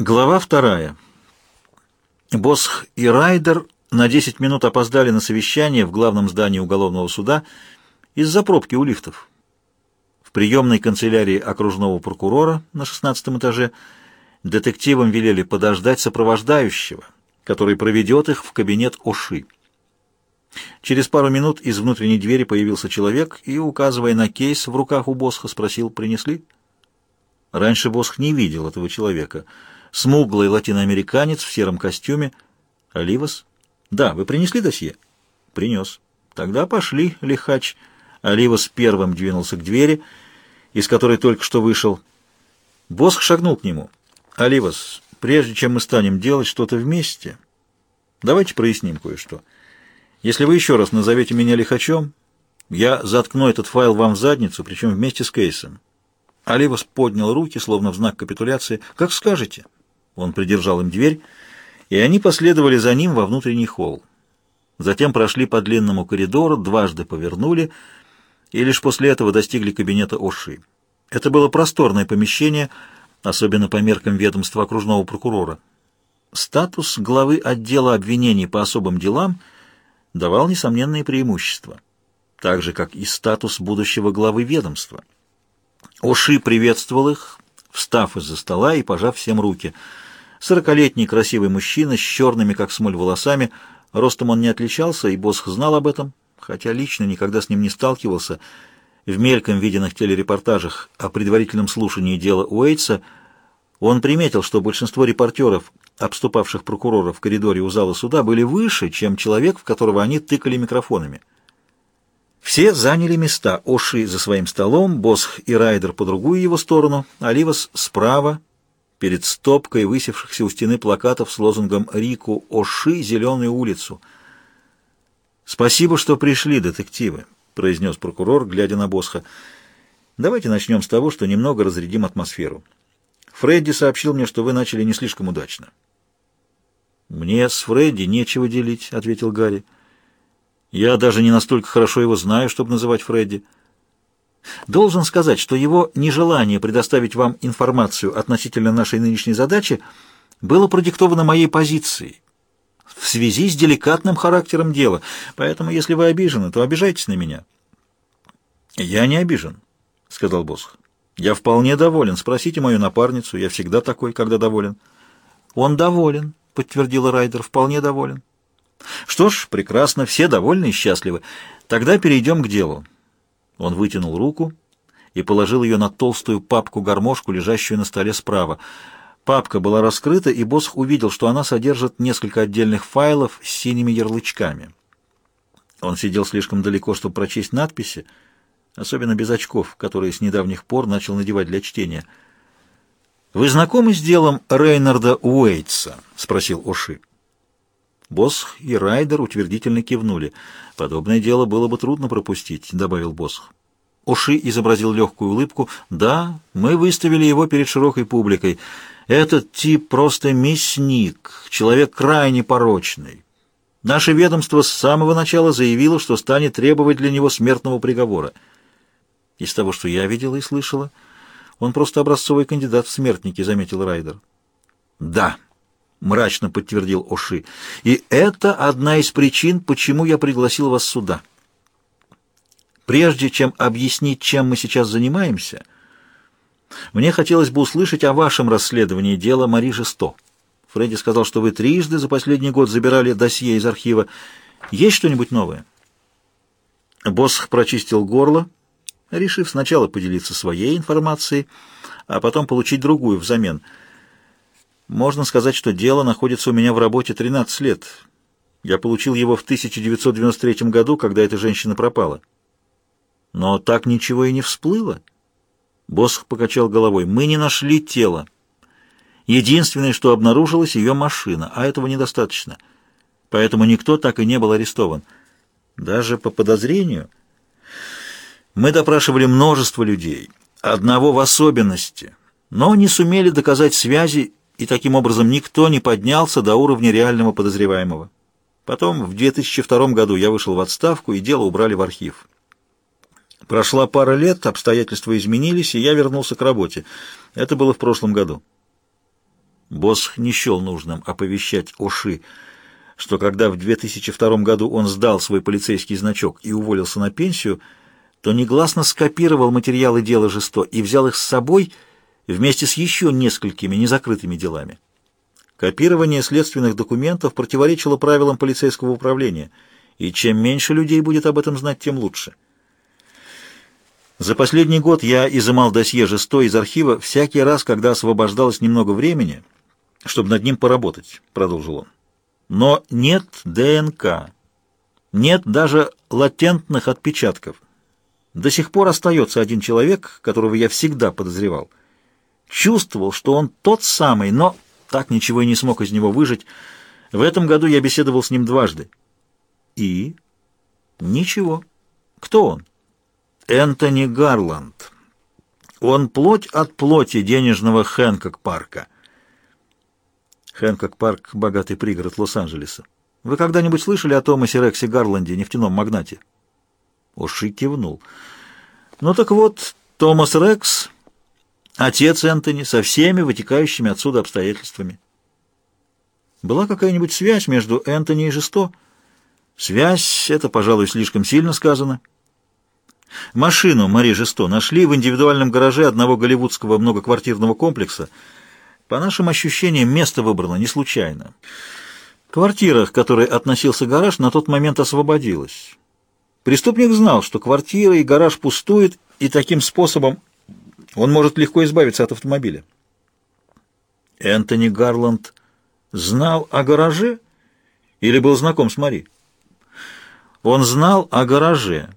Глава вторая. Босх и Райдер на 10 минут опоздали на совещание в главном здании уголовного суда из-за пробки у лифтов. В приемной канцелярии окружного прокурора на 16 этаже детективам велели подождать сопровождающего, который проведет их в кабинет Оши. Через пару минут из внутренней двери появился человек и, указывая на кейс в руках у Босха, спросил «Принесли?». Раньше Босх не видел этого человека — смуглый латиноамериканец в сером костюме. Оливас? Да, вы принесли досье? Принес. Тогда пошли, лихач. Оливас первым двинулся к двери, из которой только что вышел. Босх шагнул к нему. Оливас, прежде чем мы станем делать что-то вместе, давайте проясним кое-что. Если вы еще раз назовете меня лихачом, я заткну этот файл вам в задницу, причем вместе с кейсом. Оливас поднял руки, словно в знак капитуляции. «Как скажете». Он придержал им дверь, и они последовали за ним во внутренний холл. Затем прошли по длинному коридору, дважды повернули, и лишь после этого достигли кабинета Оши. Это было просторное помещение, особенно по меркам ведомства окружного прокурора. Статус главы отдела обвинений по особым делам давал несомненные преимущества, так же, как и статус будущего главы ведомства. Оши приветствовал их, встав из-за стола и пожав всем руки — Сорокалетний красивый мужчина с черными, как смоль, волосами. Ростом он не отличался, и Босх знал об этом, хотя лично никогда с ним не сталкивался. В мельком виденных телерепортажах о предварительном слушании дела Уэйтса он приметил, что большинство репортеров, обступавших прокурора в коридоре у зала суда, были выше, чем человек, в которого они тыкали микрофонами. Все заняли места. Оши за своим столом, Босх и Райдер по другую его сторону, Оливас справа, перед стопкой высевшихся у стены плакатов с лозунгом «Рику Оши, зеленую улицу». «Спасибо, что пришли, детективы», — произнес прокурор, глядя на Босха. «Давайте начнем с того, что немного разрядим атмосферу. Фредди сообщил мне, что вы начали не слишком удачно». «Мне с Фредди нечего делить», — ответил Гарри. «Я даже не настолько хорошо его знаю, чтобы называть Фредди». Должен сказать, что его нежелание предоставить вам информацию относительно нашей нынешней задачи было продиктовано моей позицией в связи с деликатным характером дела, поэтому если вы обижены, то обижайтесь на меня. «Я не обижен», — сказал Босх. «Я вполне доволен. Спросите мою напарницу. Я всегда такой, когда доволен». «Он доволен», — подтвердила Райдер. «Вполне доволен». «Что ж, прекрасно. Все довольны и счастливы. Тогда перейдем к делу». Он вытянул руку и положил ее на толстую папку-гармошку, лежащую на столе справа. Папка была раскрыта, и Босх увидел, что она содержит несколько отдельных файлов с синими ярлычками. Он сидел слишком далеко, чтобы прочесть надписи, особенно без очков, которые с недавних пор начал надевать для чтения. «Вы знакомы с делом Рейнарда Уэйтса?» — спросил Оши. Босх и Райдер утвердительно кивнули. «Подобное дело было бы трудно пропустить», — добавил Босх. Оши изобразил легкую улыбку. «Да, мы выставили его перед широкой публикой. Этот тип просто мясник, человек крайне порочный. Наше ведомство с самого начала заявило, что станет требовать для него смертного приговора. Из того, что я видела и слышала, он просто образцовый кандидат в смертники», — заметил Райдер. «Да», — мрачно подтвердил Оши. «И это одна из причин, почему я пригласил вас сюда. Прежде чем объяснить, чем мы сейчас занимаемся, мне хотелось бы услышать о вашем расследовании дела Мари Жесто. Фредди сказал, что вы трижды за последний год забирали досье из архива. Есть что-нибудь новое?» Босх прочистил горло, решив сначала поделиться своей информацией, а потом получить другую взамен — можно сказать, что дело находится у меня в работе 13 лет. Я получил его в 1993 году, когда эта женщина пропала. Но так ничего и не всплыло. Босх покачал головой. Мы не нашли тело. Единственное, что обнаружилось, ее машина, а этого недостаточно. Поэтому никто так и не был арестован. Даже по подозрению. Мы допрашивали множество людей, одного в особенности, но не сумели доказать связи и таким образом никто не поднялся до уровня реального подозреваемого. Потом, в 2002 году, я вышел в отставку, и дело убрали в архив. Прошла пара лет, обстоятельства изменились, и я вернулся к работе. Это было в прошлом году. Босх не счел нужным оповещать Оши, что когда в 2002 году он сдал свой полицейский значок и уволился на пенсию, то негласно скопировал материалы дела Жесто и взял их с собой вместе с еще несколькими незакрытыми делами. Копирование следственных документов противоречило правилам полицейского управления, и чем меньше людей будет об этом знать, тем лучше. За последний год я изымал досье Жесто из архива всякий раз, когда освобождалось немного времени, чтобы над ним поработать, продолжил он. Но нет ДНК, нет даже латентных отпечатков. До сих пор остается один человек, которого я всегда подозревал. Чувствовал, что он тот самый, но так ничего и не смог из него выжить. В этом году я беседовал с ним дважды. И? Ничего. Кто он? Энтони Гарланд. Он плоть от плоти денежного Хэнкок парка. Хэнкок парк — богатый пригород Лос-Анджелеса. Вы когда-нибудь слышали о Томасе Рексе Гарланде, нефтяном магнате? Оши кивнул. Ну так вот, Томас Рекс, отец Энтони, со всеми вытекающими отсюда обстоятельствами. Была какая-нибудь связь между Энтони и Жесто? Связь — это, пожалуй, слишком сильно сказано. Машину Мари Жесто нашли в индивидуальном гараже одного голливудского многоквартирного комплекса. По нашим ощущениям, место выбрано не случайно. Квартира, к которой относился гараж, на тот момент освободилась. Преступник знал, что квартира и гараж пустуют, и таким способом он может легко избавиться от автомобиля. Энтони Гарланд знал о гараже или был знаком с Мари? Он знал о гараже.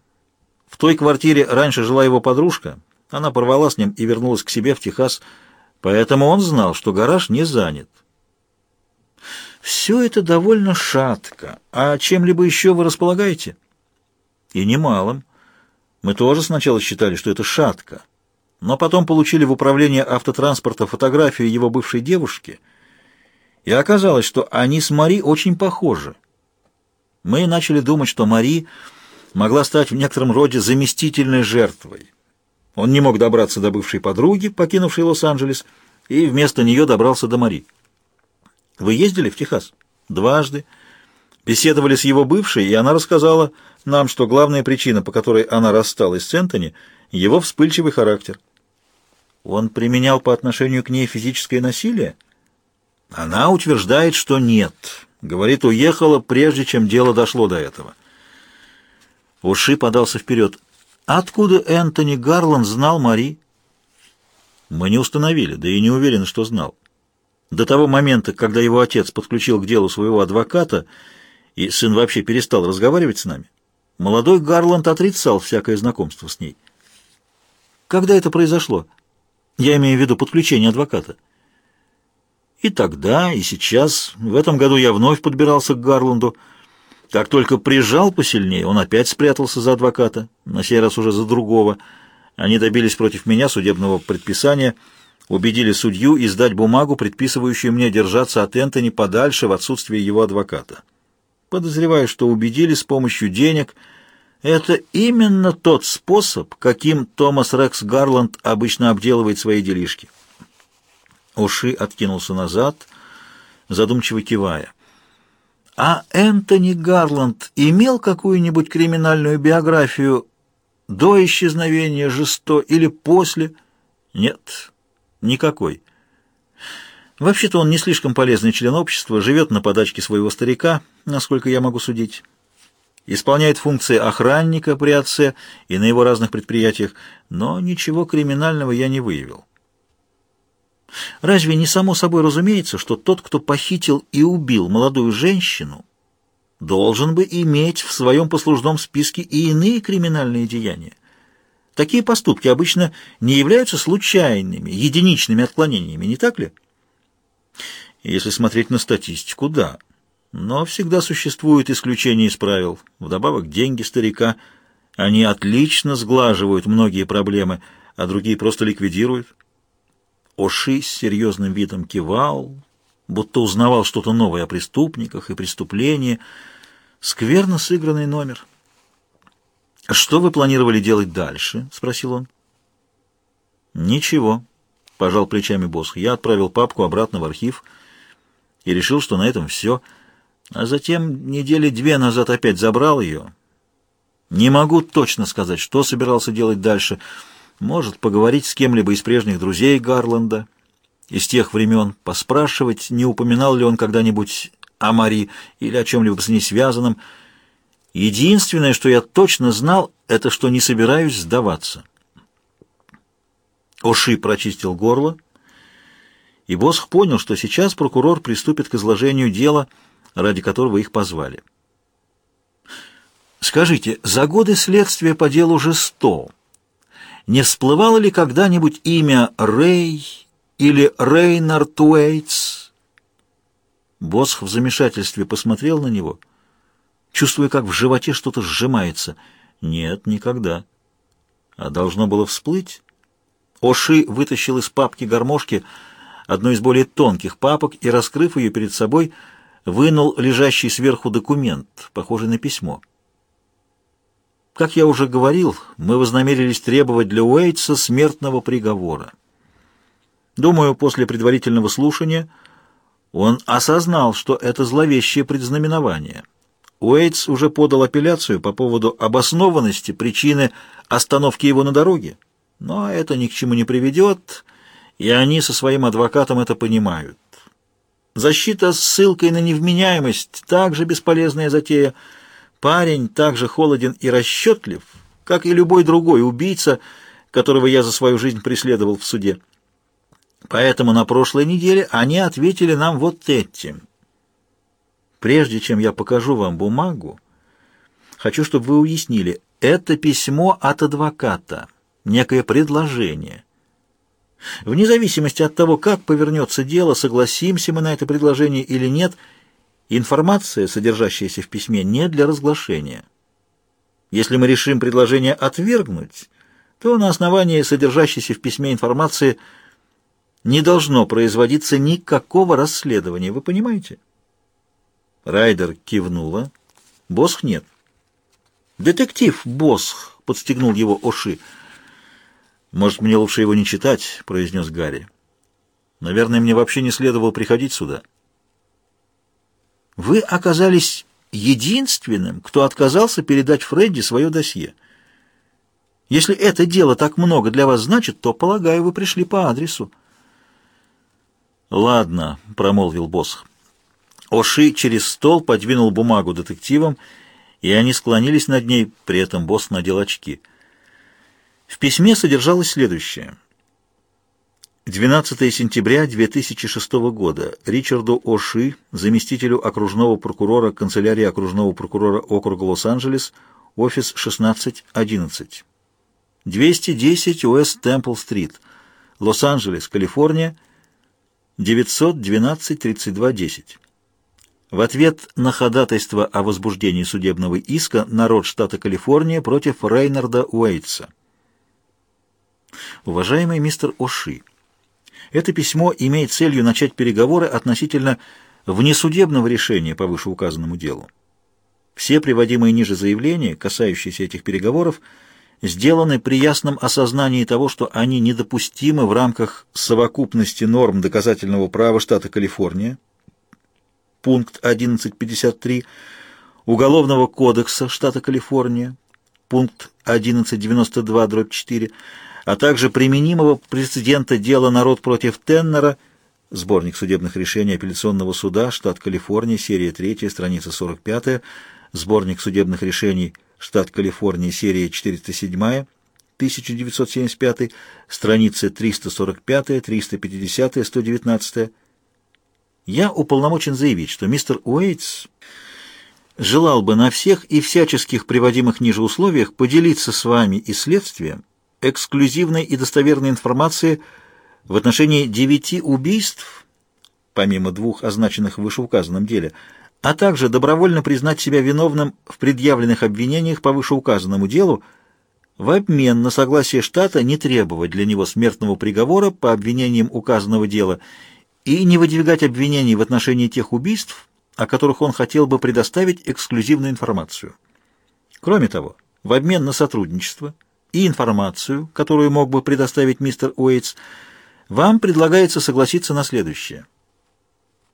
В той квартире раньше жила его подружка. Она порвала с ним и вернулась к себе в Техас, поэтому он знал, что гараж не занят. Все это довольно шатко. А чем-либо еще вы располагаете? И немалым. Мы тоже сначала считали, что это шатко, но потом получили в управление автотранспорта фотографию его бывшей девушки, и оказалось, что они с Мари очень похожи. Мы начали думать, что Мари могла стать в некотором роде заместительной жертвой. Он не мог добраться до бывшей подруги, покинувшей Лос-Анджелес, и вместо нее добрался до Мари. Вы ездили в Техас? Дважды. Беседовали с его бывшей, и она рассказала нам, что главная причина, по которой она рассталась с Энтони, его вспыльчивый характер. Он применял по отношению к ней физическое насилие? Она утверждает, что нет. Говорит, уехала, прежде чем дело дошло до этого. Уши подался вперед. Откуда Энтони Гарланд знал Мари? Мы не установили, да и не уверены, что знал. До того момента, когда его отец подключил к делу своего адвоката, и сын вообще перестал разговаривать с нами, молодой Гарланд отрицал всякое знакомство с ней. Когда это произошло? Я имею в виду подключение адвоката. И тогда, и сейчас, в этом году я вновь подбирался к Гарланду. Как только прижал посильнее, он опять спрятался за адвоката, на сей раз уже за другого. Они добились против меня судебного предписания — убедили судью издать бумагу, предписывающую мне держаться от Энтони подальше в отсутствие его адвоката. Подозреваю, что убедили с помощью денег. Это именно тот способ, каким Томас Рекс Гарланд обычно обделывает свои делишки. Уши откинулся назад, задумчиво кивая. А Энтони Гарланд имел какую-нибудь криминальную биографию до исчезновения Жесто или после? Нет, Никакой. Вообще-то он не слишком полезный член общества, живет на подачке своего старика, насколько я могу судить. Исполняет функции охранника при отце и на его разных предприятиях, но ничего криминального я не выявил. Разве не само собой разумеется, что тот, кто похитил и убил молодую женщину, должен бы иметь в своем послужном списке и иные криминальные деяния? Такие поступки обычно не являются случайными, единичными отклонениями, не так ли? Если смотреть на статистику, да. Но всегда существуют исключения из правил. Вдобавок деньги старика, они отлично сглаживают многие проблемы, а другие просто ликвидируют. Оши с серьезным видом кивал, будто узнавал что-то новое о преступниках и преступлении. Скверно сыгранный номер. «Что вы планировали делать дальше?» — спросил он. «Ничего», — пожал плечами Босх. Я отправил папку обратно в архив и решил, что на этом все. А затем недели две назад опять забрал ее. Не могу точно сказать, что собирался делать дальше. Может, поговорить с кем-либо из прежних друзей Гарланда, из тех времен, поспрашивать, не упоминал ли он когда-нибудь о Мари или о чем-либо с ней связанном. Единственное, что я точно знал, это что не собираюсь сдаваться. Оши прочистил горло, и Босх понял, что сейчас прокурор приступит к изложению дела, ради которого их позвали. «Скажите, за годы следствия по делу Жесто не всплывало ли когда-нибудь имя Рэй или Рейнард Уэйтс?» Босх в замешательстве посмотрел на него, чувствуя, как в животе что-то сжимается. «Нет, никогда». «А должно было всплыть?» Оши вытащил из папки гармошки одну из более тонких папок и, раскрыв ее перед собой, вынул лежащий сверху документ, похожий на письмо. Как я уже говорил, мы вознамерились требовать для Уэйтса смертного приговора. Думаю, после предварительного слушания он осознал, что это зловещее предзнаменование. Уэйтс уже подал апелляцию по поводу обоснованности причины остановки его на дороге. Но это ни к чему не приведет, и они со своим адвокатом это понимают. Защита с ссылкой на невменяемость — также бесполезная затея. Парень также холоден и расчетлив, как и любой другой убийца, которого я за свою жизнь преследовал в суде. Поэтому на прошлой неделе они ответили нам вот этим. Прежде чем я покажу вам бумагу, хочу, чтобы вы уяснили, это письмо от адвоката некое предложение. Вне зависимости от того, как повернется дело, согласимся мы на это предложение или нет, информация, содержащаяся в письме, не для разглашения. Если мы решим предложение отвергнуть, то на основании содержащейся в письме информации не должно производиться никакого расследования. Вы понимаете? Райдер кивнула. Босх нет. «Детектив Босх», — подстегнул его Оши, — «Может, мне лучше его не читать?» — произнес Гарри. «Наверное, мне вообще не следовало приходить сюда». «Вы оказались единственным, кто отказался передать Фредди свое досье. Если это дело так много для вас значит, то, полагаю, вы пришли по адресу». «Ладно», — промолвил босс. Оши через стол подвинул бумагу детективам, и они склонились над ней, при этом босс надел очки — в письме содержалось следующее. 12 сентября 2006 года Ричарду Оши, заместителю окружного прокурора канцелярии окружного прокурора округа Лос-Анджелес, офис 1611. 210 Уэст Темпл-стрит, Лос-Анджелес, Калифорния, 912-3210. В ответ на ходатайство о возбуждении судебного иска народ штата Калифорния против Рейнарда Уэйтса. Уважаемый мистер Оши, это письмо имеет целью начать переговоры относительно внесудебного решения по вышеуказанному делу. Все приводимые ниже заявления, касающиеся этих переговоров, сделаны при ясном осознании того, что они недопустимы в рамках совокупности норм доказательного права штата Калифорния, пункт 1153, Уголовного кодекса штата Калифорния, пункт 1192-4, а также применимого прецедента дела «Народ против Теннера», сборник судебных решений апелляционного суда, штат Калифорния, серия 3, страница 45, сборник судебных решений, штат Калифорния, серия 407, 1975, страницы 345, 350, 119. Я уполномочен заявить, что мистер Уэйтс желал бы на всех и всяческих приводимых ниже условиях поделиться с вами и следствием эксклюзивной и достоверной информации в отношении девяти убийств, помимо двух означенных в вышеуказанном деле, а также добровольно признать себя виновным в предъявленных обвинениях по вышеуказанному делу в обмен на согласие штата не требовать для него смертного приговора по обвинениям указанного дела и не выдвигать обвинений в отношении тех убийств, о которых он хотел бы предоставить эксклюзивную информацию. Кроме того, в обмен на сотрудничество – и информацию, которую мог бы предоставить мистер Уэйтс, Вам предлагается согласиться на следующее.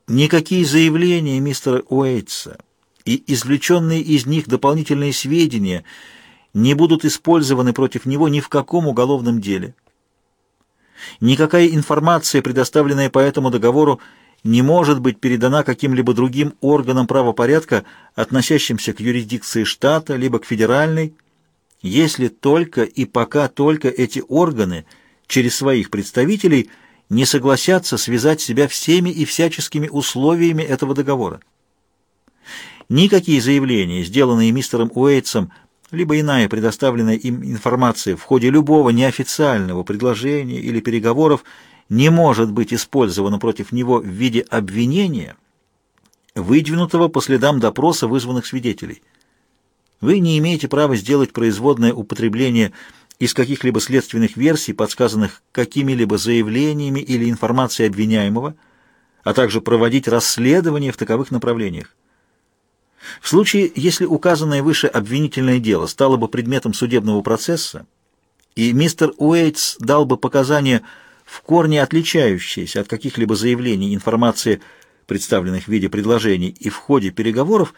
Никакие заявления мистера Уэйтса и извлеченные из них дополнительные сведения не будут использованы против него ни в каком уголовном деле. Никакая информация, предоставленная по этому договору, не может быть передана каким-либо другим органам правопорядка, относящимся к юрисдикции штата, либо к федеральной, если только и пока только эти органы через своих представителей не согласятся связать себя всеми и всяческими условиями этого договора. Никакие заявления, сделанные мистером Уэйтсом, либо иная предоставленная им информация в ходе любого неофициального предложения или переговоров не может быть использована против него в виде обвинения, выдвинутого по следам допроса вызванных свидетелей. Вы не имеете права сделать производное употребление из каких-либо следственных версий, подсказанных какими-либо заявлениями или информацией обвиняемого, а также проводить расследование в таковых направлениях. В случае, если указанное выше обвинительное дело стало бы предметом судебного процесса, и мистер Уэйтс дал бы показания, в корне отличающиеся от каких-либо заявлений информации, представленных в виде предложений, и в ходе переговоров,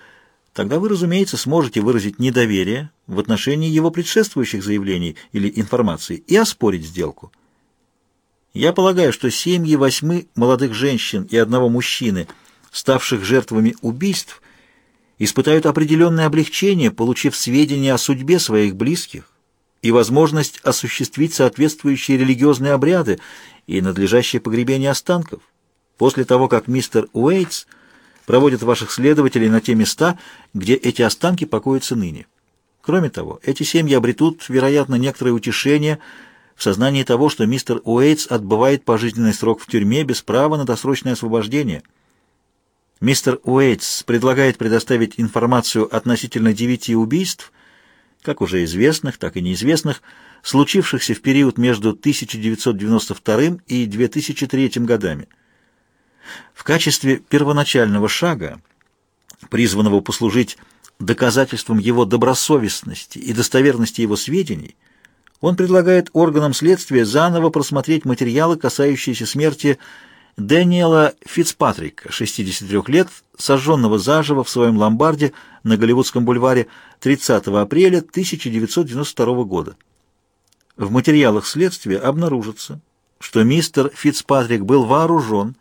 тогда вы, разумеется, сможете выразить недоверие в отношении его предшествующих заявлений или информации и оспорить сделку. Я полагаю, что семьи восьми молодых женщин и одного мужчины, ставших жертвами убийств, испытают определенное облегчение, получив сведения о судьбе своих близких и возможность осуществить соответствующие религиозные обряды и надлежащее погребение останков. После того, как мистер Уэйтс проводит ваших следователей на те места, где эти останки покоятся ныне. Кроме того, эти семьи обретут, вероятно, некоторое утешение в сознании того, что мистер Уэйтс отбывает пожизненный срок в тюрьме без права на досрочное освобождение – Мистер Уэйтс предлагает предоставить информацию относительно девяти убийств, как уже известных, так и неизвестных, случившихся в период между 1992 и 2003 годами. В качестве первоначального шага, призванного послужить доказательством его добросовестности и достоверности его сведений, он предлагает органам следствия заново просмотреть материалы, касающиеся смерти Дэниела Фицпатрика, 63 лет, сожженного заживо в своем ломбарде на Голливудском бульваре 30 апреля 1992 года. В материалах следствия обнаружится, что мистер Фицпатрик был вооружен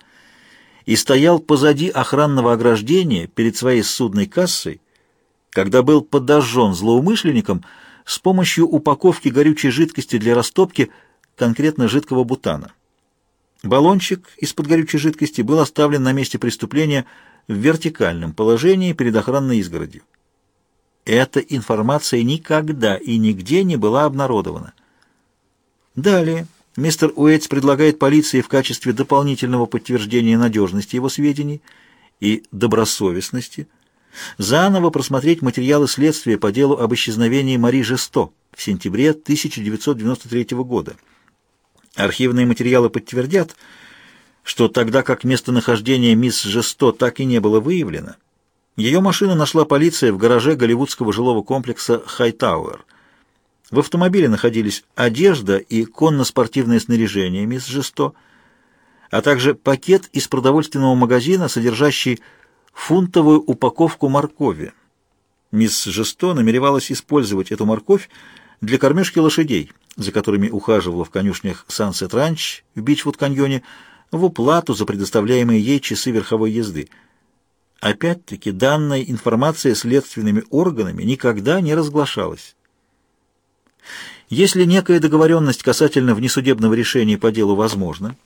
и стоял позади охранного ограждения перед своей судной кассой, когда был подожжен злоумышленником с помощью упаковки горючей жидкости для растопки, конкретно жидкого бутана. Баллончик из-под горючей жидкости был оставлен на месте преступления в вертикальном положении перед охранной изгородью. Эта информация никогда и нигде не была обнародована. Далее мистер Уэйтс предлагает полиции в качестве дополнительного подтверждения надежности его сведений и добросовестности заново просмотреть материалы следствия по делу об исчезновении Мари Жесто в сентябре 1993 года. Архивные материалы подтвердят, что тогда как местонахождение мисс Жесто так и не было выявлено, ее машину нашла полиция в гараже голливудского жилого комплекса «Хайтауэр». В автомобиле находились одежда и конно-спортивное снаряжение мисс Жесто, а также пакет из продовольственного магазина, содержащий фунтовую упаковку моркови. Мисс Жесто намеревалась использовать эту морковь для кормежки лошадей, за которыми ухаживала в конюшнях Сансет Ранч в Бичвуд-каньоне, в уплату за предоставляемые ей часы верховой езды. Опять-таки, данная информация следственными органами никогда не разглашалась. Если некая договоренность касательно внесудебного решения по делу возможна,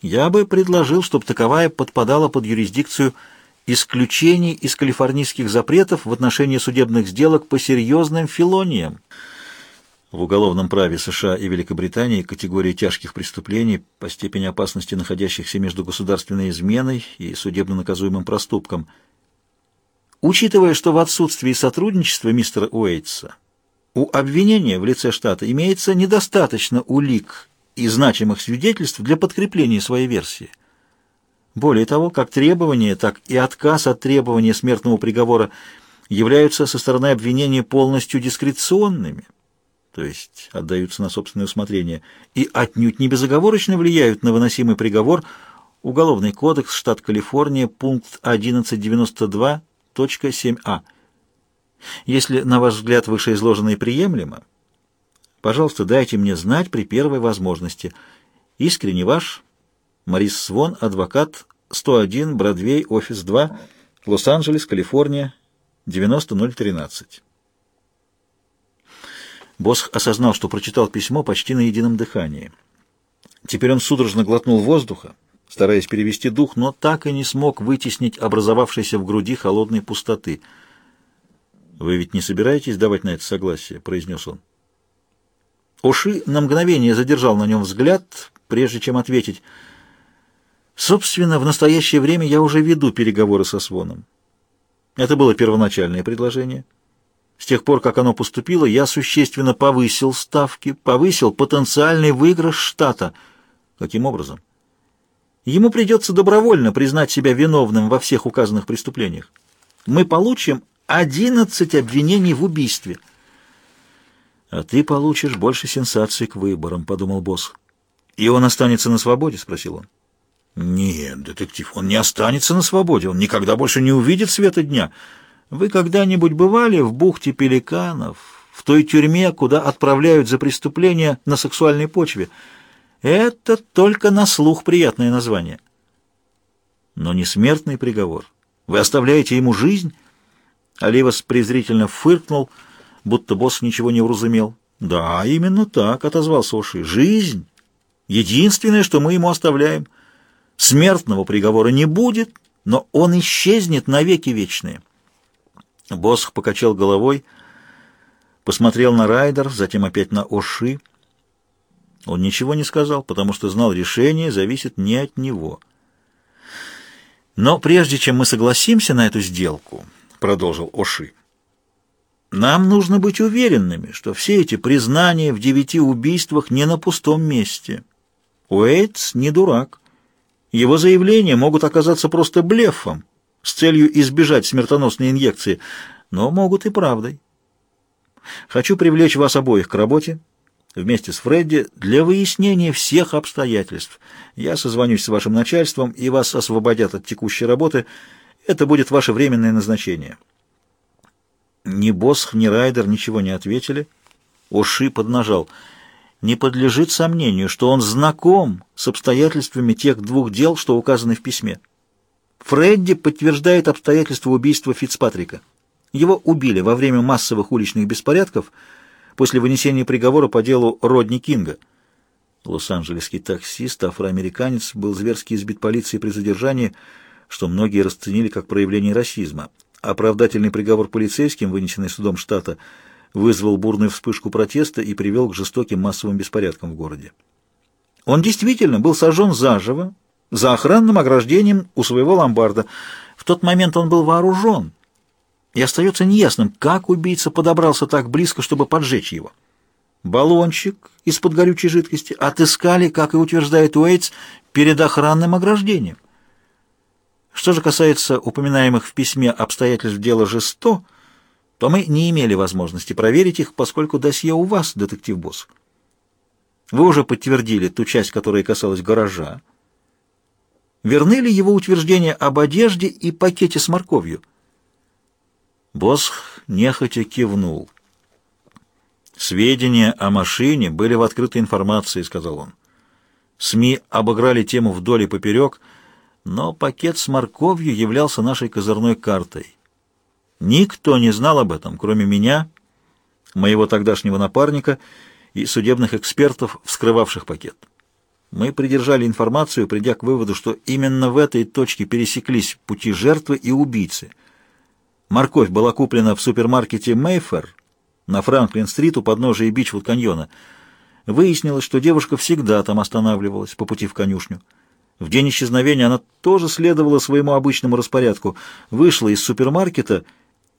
я бы предложил, чтобы таковая подпадала под юрисдикцию исключений из калифорнийских запретов в отношении судебных сделок по серьезным филониям, в уголовном праве США и Великобритании категории тяжких преступлений по степени опасности находящихся между государственной изменой и судебно наказуемым проступком. Учитывая, что в отсутствии сотрудничества мистера Уэйтса у обвинения в лице штата имеется недостаточно улик и значимых свидетельств для подкрепления своей версии. Более того, как требование, так и отказ от требования смертного приговора являются со стороны обвинения полностью дискреционными – то есть отдаются на собственное усмотрение, и отнюдь не безоговорочно влияют на выносимый приговор Уголовный кодекс, штат Калифорния, пункт 1192.7а. Если, на ваш взгляд, вышеизложенное приемлемо, пожалуйста, дайте мне знать при первой возможности. Искренне ваш, Марис Свон, адвокат, 101, Бродвей, офис 2, Лос-Анджелес, Калифорния, 90013. Босх осознал, что прочитал письмо почти на едином дыхании. Теперь он судорожно глотнул воздуха, стараясь перевести дух, но так и не смог вытеснить образовавшейся в груди холодной пустоты. «Вы ведь не собираетесь давать на это согласие?» — произнес он. Уши на мгновение задержал на нем взгляд, прежде чем ответить. «Собственно, в настоящее время я уже веду переговоры со Своном. Это было первоначальное предложение». С тех пор, как оно поступило, я существенно повысил ставки, повысил потенциальный выигрыш штата. Каким образом? Ему придется добровольно признать себя виновным во всех указанных преступлениях. Мы получим 11 обвинений в убийстве. «А ты получишь больше сенсаций к выборам», — подумал босс. «И он останется на свободе?» — спросил он. «Нет, детектив, он не останется на свободе, он никогда больше не увидит света дня». Вы когда-нибудь бывали в бухте пеликанов, в той тюрьме, куда отправляют за преступления на сексуальной почве? Это только на слух приятное название. Но не смертный приговор. Вы оставляете ему жизнь? Оливас презрительно фыркнул, будто босс ничего не уразумел. «Да, именно так», — отозвался Уши. «Жизнь. Единственное, что мы ему оставляем. Смертного приговора не будет, но он исчезнет навеки вечные». Босх покачал головой, посмотрел на Райдер, затем опять на Оши. Он ничего не сказал, потому что знал, решение зависит не от него. «Но прежде чем мы согласимся на эту сделку», — продолжил Оши, — «нам нужно быть уверенными, что все эти признания в девяти убийствах не на пустом месте. Уэйтс не дурак. Его заявления могут оказаться просто блефом, с целью избежать смертоносной инъекции, но могут и правдой. Хочу привлечь вас обоих к работе вместе с Фредди для выяснения всех обстоятельств. Я созвонюсь с вашим начальством, и вас освободят от текущей работы. Это будет ваше временное назначение. Ни Босх, ни Райдер ничего не ответили. Оши поднажал. Не подлежит сомнению, что он знаком с обстоятельствами тех двух дел, что указаны в письме. Фредди подтверждает обстоятельства убийства Фицпатрика. Его убили во время массовых уличных беспорядков после вынесения приговора по делу Родни Кинга. Лос-Анджелесский таксист, афроамериканец, был зверски избит полицией при задержании, что многие расценили как проявление расизма. Оправдательный приговор полицейским, вынесенный судом штата, вызвал бурную вспышку протеста и привел к жестоким массовым беспорядкам в городе. Он действительно был сожжен заживо, за охранным ограждением у своего ломбарда. В тот момент он был вооружен, и остается неясным, как убийца подобрался так близко, чтобы поджечь его. Баллончик из-под горючей жидкости отыскали, как и утверждает Уэйтс, перед охранным ограждением. Что же касается упоминаемых в письме обстоятельств дела Жесто, то мы не имели возможности проверить их, поскольку досье у вас, детектив-босс. Вы уже подтвердили ту часть, которая касалась гаража, верны ли его утверждения об одежде и пакете с морковью? Босх нехотя кивнул. «Сведения о машине были в открытой информации», — сказал он. СМИ обыграли тему вдоль и поперек, но пакет с морковью являлся нашей козырной картой. Никто не знал об этом, кроме меня, моего тогдашнего напарника и судебных экспертов, вскрывавших пакет. Мы придержали информацию, придя к выводу, что именно в этой точке пересеклись пути жертвы и убийцы. Морковь была куплена в супермаркете «Мейфер» на Франклин-стрит у подножия Бичвуд-каньона. Выяснилось, что девушка всегда там останавливалась по пути в конюшню. В день исчезновения она тоже следовала своему обычному распорядку, вышла из супермаркета,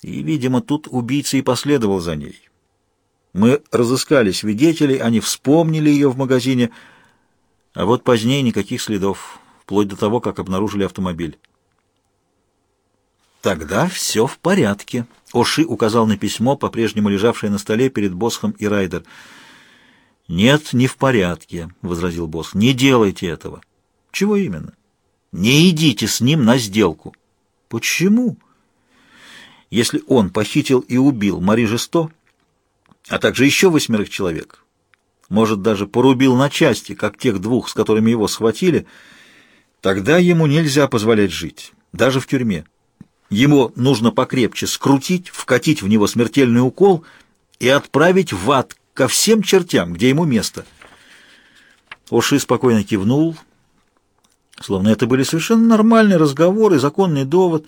и, видимо, тут убийца и последовал за ней. Мы разыскали свидетелей, они вспомнили ее в магазине — а вот позднее никаких следов, вплоть до того, как обнаружили автомобиль. Тогда все в порядке. Оши указал на письмо, по-прежнему лежавшее на столе перед Босхом и Райдер. «Нет, не в порядке», — возразил Босх. «Не делайте этого». «Чего именно?» «Не идите с ним на сделку». «Почему?» «Если он похитил и убил Мари Жесто, а также еще восьмерых человек, может, даже порубил на части, как тех двух, с которыми его схватили, тогда ему нельзя позволять жить, даже в тюрьме. Ему нужно покрепче скрутить, вкатить в него смертельный укол и отправить в ад ко всем чертям, где ему место. Оши спокойно кивнул, словно это были совершенно нормальные разговоры, законный довод.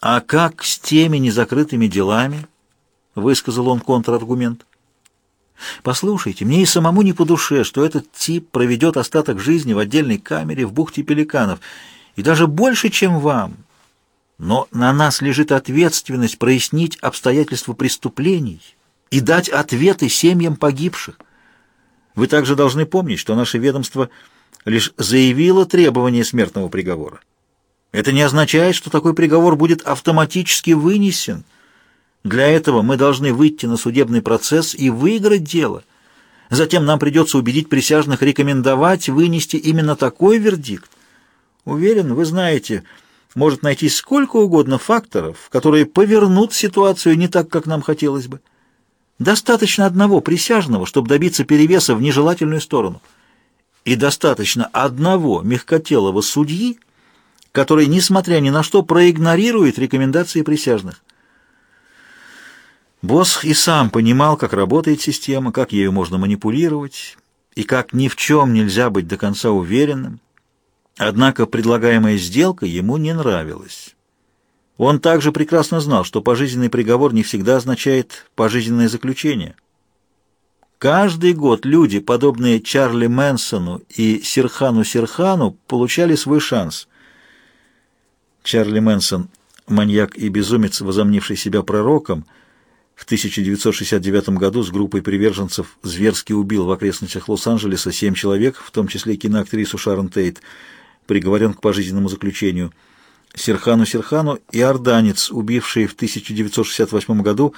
«А как с теми незакрытыми делами?» — высказал он контраргумент. «Послушайте, мне и самому не по душе, что этот тип проведет остаток жизни в отдельной камере в бухте Пеликанов, и даже больше, чем вам. Но на нас лежит ответственность прояснить обстоятельства преступлений и дать ответы семьям погибших. Вы также должны помнить, что наше ведомство лишь заявило требование смертного приговора. Это не означает, что такой приговор будет автоматически вынесен. Для этого мы должны выйти на судебный процесс и выиграть дело. Затем нам придется убедить присяжных рекомендовать вынести именно такой вердикт. Уверен, вы знаете может найтись сколько угодно факторов, которые повернут ситуацию не так, как нам хотелось бы. Достаточно одного присяжного, чтобы добиться перевеса в нежелательную сторону. И достаточно одного мягкотелого судьи, который, несмотря ни на что, проигнорирует рекомендации присяжных. Босх и сам понимал, как работает система, как ею можно манипулировать, и как ни в чем нельзя быть до конца уверенным. Однако предлагаемая сделка ему не нравилась. Он также прекрасно знал, что пожизненный приговор не всегда означает пожизненное заключение. Каждый год люди, подобные Чарли Мэнсону и Сирхану Сирхану, получали свой шанс. Чарли Мэнсон, маньяк и безумец, возомнивший себя пророком, в 1969 году с группой приверженцев зверски убил в окрестностях Лос-Анджелеса семь человек, в том числе киноактрису Шарон Тейт – приговорен к пожизненному заключению. Серхану Серхану и орданец, убивший в 1968 году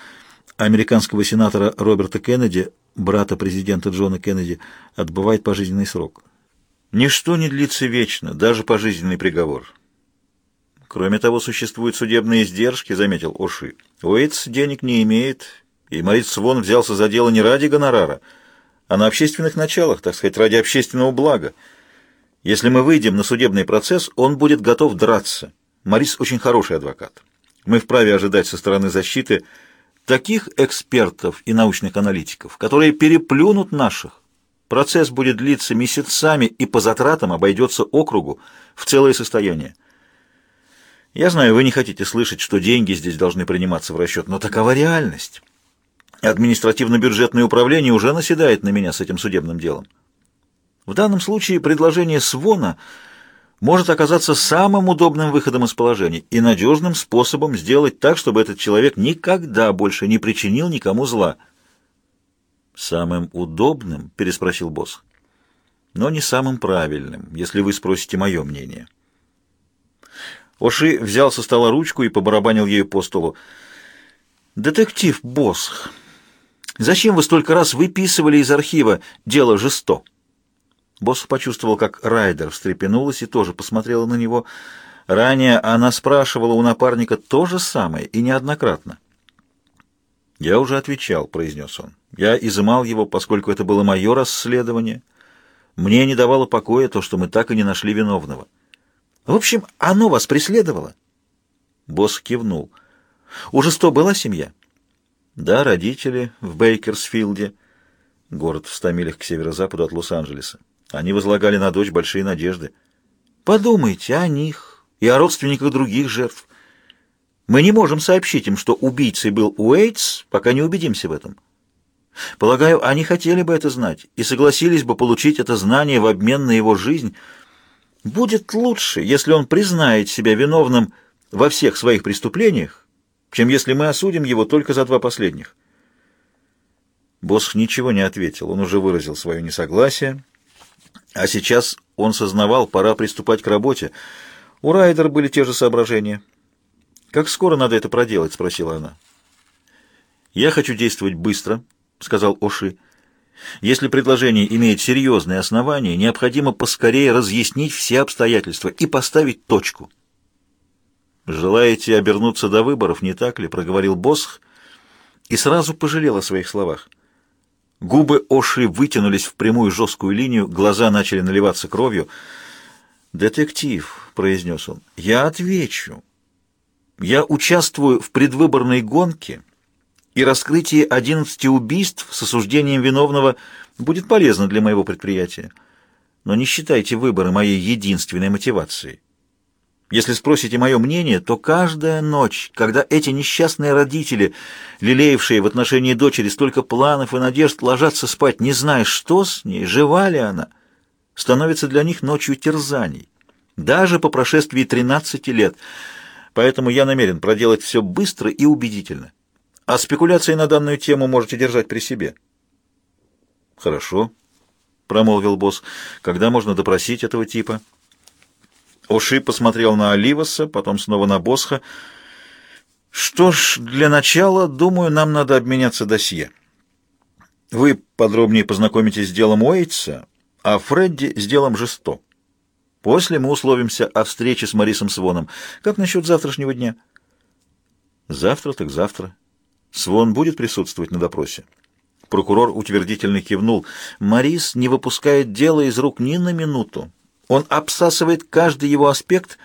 американского сенатора Роберта Кеннеди, брата президента Джона Кеннеди, отбывает пожизненный срок. Ничто не длится вечно, даже пожизненный приговор. Кроме того, существуют судебные издержки, заметил Оши. Уэйтс денег не имеет, и Морис Свон взялся за дело не ради гонорара, а на общественных началах, так сказать, ради общественного блага. Если мы выйдем на судебный процесс, он будет готов драться. Морис очень хороший адвокат. Мы вправе ожидать со стороны защиты таких экспертов и научных аналитиков, которые переплюнут наших. Процесс будет длиться месяцами и по затратам обойдется округу в целое состояние. Я знаю, вы не хотите слышать, что деньги здесь должны приниматься в расчет, но такова реальность. Административно-бюджетное управление уже наседает на меня с этим судебным делом. В данном случае предложение Свона может оказаться самым удобным выходом из положения и надежным способом сделать так, чтобы этот человек никогда больше не причинил никому зла. «Самым удобным?» — переспросил босс. «Но не самым правильным, если вы спросите мое мнение». Оши взял со стола ручку и побарабанил ею по столу. «Детектив Босх, зачем вы столько раз выписывали из архива дело Жесто?» Босс почувствовал, как Райдер встрепенулась и тоже посмотрела на него. Ранее она спрашивала у напарника то же самое и неоднократно. «Я уже отвечал», — произнес он. «Я изымал его, поскольку это было мое расследование. Мне не давало покоя то, что мы так и не нашли виновного». «В общем, оно вас преследовало?» Босс кивнул. «У Жесто была семья?» «Да, родители в Бейкерсфилде, город в ста милях к северо-западу от Лос-Анджелеса. Они возлагали на дочь большие надежды. Подумайте о них и о родственниках других жертв. Мы не можем сообщить им, что убийцей был Уэйтс, пока не убедимся в этом. Полагаю, они хотели бы это знать и согласились бы получить это знание в обмен на его жизнь. Будет лучше, если он признает себя виновным во всех своих преступлениях, чем если мы осудим его только за два последних. Босх ничего не ответил, он уже выразил свое несогласие, а сейчас он сознавал, пора приступать к работе. У Райдера были те же соображения. «Как скоро надо это проделать?» — спросила она. «Я хочу действовать быстро», — сказал Оши. «Если предложение имеет серьезные основания, необходимо поскорее разъяснить все обстоятельства и поставить точку». «Желаете обернуться до выборов, не так ли?» — проговорил Босх и сразу пожалел о своих словах. Губы Оши вытянулись в прямую жесткую линию, глаза начали наливаться кровью. «Детектив», — произнес он, — «я отвечу. Я участвую в предвыборной гонке, и раскрытие 11 убийств с осуждением виновного будет полезно для моего предприятия. Но не считайте выборы моей единственной мотивацией. Если спросите мое мнение, то каждая ночь, когда эти несчастные родители, лелеявшие в отношении дочери столько планов и надежд, ложатся спать, не зная, что с ней, жива ли она, становится для них ночью терзаний, даже по прошествии 13 лет. Поэтому я намерен проделать все быстро и убедительно. А спекуляции на данную тему можете держать при себе. «Хорошо», — промолвил босс. «Когда можно допросить этого типа?» Оши посмотрел на Оливаса, потом снова на Босха. «Что ж, для начала, думаю, нам надо обменяться досье. Вы подробнее познакомитесь с делом Уэйтса, а Фредди с делом Жесто. После мы условимся о встрече с Марисом Своном. Как насчет завтрашнего дня?» «Завтра так завтра. Свон будет присутствовать на допросе?» Прокурор утвердительно кивнул. «Марис не выпускает дело из рук ни на минуту. Он обсасывает каждый его аспект,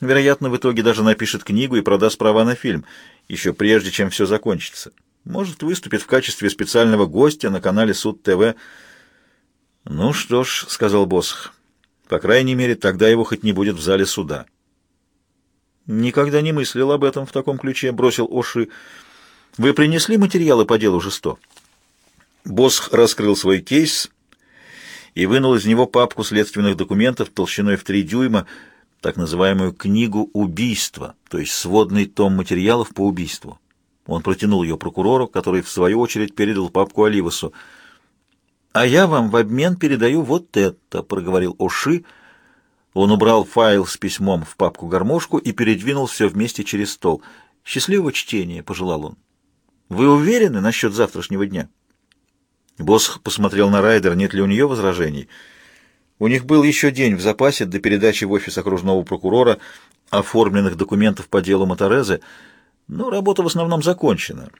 вероятно, в итоге даже напишет книгу и продаст права на фильм, еще прежде, чем все закончится. Может, выступит в качестве специального гостя на канале Суд ТВ. «Ну что ж», — сказал Босх, — «по крайней мере, тогда его хоть не будет в зале суда». «Никогда не мыслил об этом в таком ключе», — бросил Оши. «Вы принесли материалы по делу Жесто?» Босх раскрыл свой кейс и вынул из него папку следственных документов толщиной в три дюйма, так называемую «книгу убийства», то есть сводный том материалов по убийству. Он протянул ее прокурору, который, в свою очередь, передал папку Оливасу. «А я вам в обмен передаю вот это», — проговорил Оши. Он убрал файл с письмом в папку-гармошку и передвинул все вместе через стол. «Счастливого чтения», — пожелал он. «Вы уверены насчет завтрашнего дня?» Босх посмотрел на Райдер, нет ли у нее возражений. У них был еще день в запасе до передачи в офис окружного прокурора оформленных документов по делу Моторезы, но работа в основном закончена.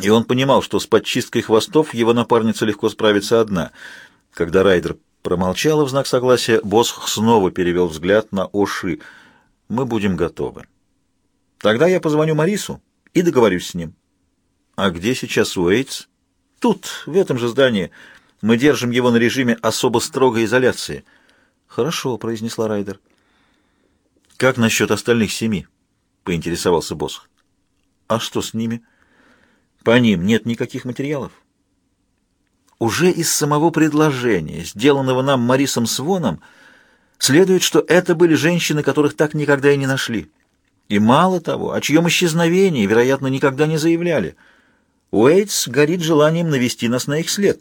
И он понимал, что с подчисткой хвостов его напарница легко справится одна. Когда Райдер промолчала в знак согласия, Босх снова перевел взгляд на Оши. «Мы будем готовы. Тогда я позвоню Марису и договорюсь с ним». «А где сейчас Уэйтс?» Тут, в этом же здании. Мы держим его на режиме особо строгой изоляции. Хорошо, произнесла Райдер. Как насчет остальных семи? Поинтересовался босс. А что с ними? По ним нет никаких материалов. Уже из самого предложения, сделанного нам Марисом Своном, следует, что это были женщины, которых так никогда и не нашли. И мало того, о чьем исчезновении, вероятно, никогда не заявляли – Уэйтс горит желанием навести нас на их след,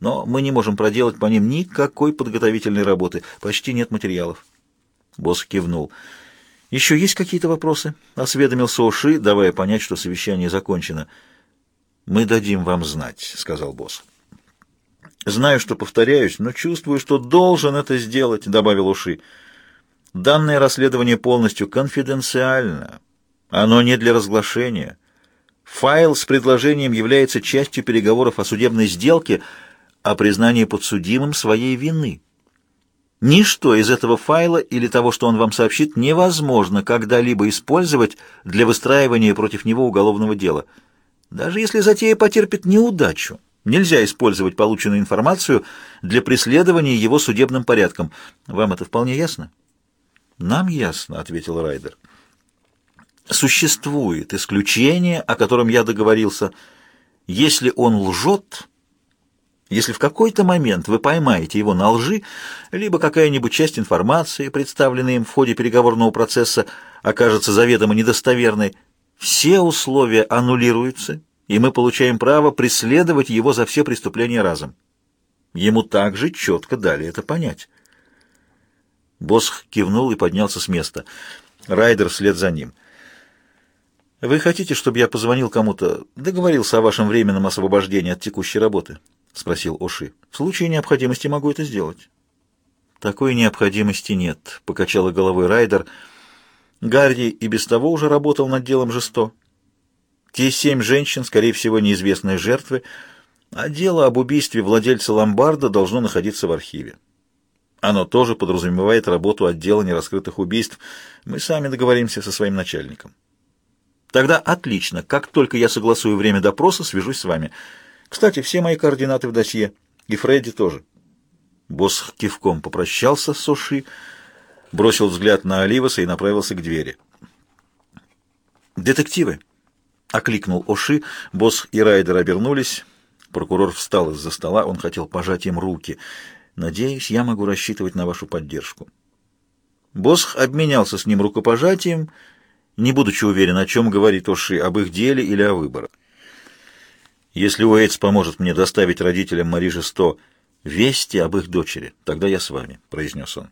но мы не можем проделать по ним никакой подготовительной работы, почти нет материалов. Босс кивнул. «Еще есть какие-то вопросы?» — осведомился Уши, давая понять, что совещание закончено. «Мы дадим вам знать», — сказал босс. «Знаю, что повторяюсь, но чувствую, что должен это сделать», — добавил Уши. «Данное расследование полностью конфиденциально. Оно не для разглашения». Файл с предложением является частью переговоров о судебной сделке о признании подсудимым своей вины. Ничто из этого файла или того, что он вам сообщит, невозможно когда-либо использовать для выстраивания против него уголовного дела. Даже если затея потерпит неудачу, нельзя использовать полученную информацию для преследования его судебным порядком. Вам это вполне ясно? «Нам ясно», — ответил Райдер. Существует исключение, о котором я договорился. Если он лжет, если в какой-то момент вы поймаете его на лжи, либо какая-нибудь часть информации, представленной им в ходе переговорного процесса, окажется заведомо недостоверной, все условия аннулируются, и мы получаем право преследовать его за все преступления разом. Ему также четко дали это понять. Босх кивнул и поднялся с места. Райдер вслед за ним — «Вы хотите, чтобы я позвонил кому-то, договорился о вашем временном освобождении от текущей работы?» — спросил Оши. «В случае необходимости могу это сделать». «Такой необходимости нет», — покачала головой Райдер. «Гарри и без того уже работал над делом жесто. Те семь женщин, скорее всего, неизвестные жертвы, а дело об убийстве владельца ломбарда должно находиться в архиве. Оно тоже подразумевает работу отдела нераскрытых убийств. Мы сами договоримся со своим начальником». «Тогда отлично. Как только я согласую время допроса, свяжусь с вами. Кстати, все мои координаты в досье. И Фредди тоже». Босс кивком попрощался с Оши, бросил взгляд на Оливаса и направился к двери. «Детективы!» — окликнул Оши. Босс и Райдер обернулись. Прокурор встал из-за стола, он хотел пожать им руки. «Надеюсь, я могу рассчитывать на вашу поддержку». Босх обменялся с ним рукопожатием, не будучи уверен, о чем говорит Оши, об их деле или о выборах. «Если Уэйтс поможет мне доставить родителям Мари Жесто вести об их дочери. Тогда я с вами», — произнес он.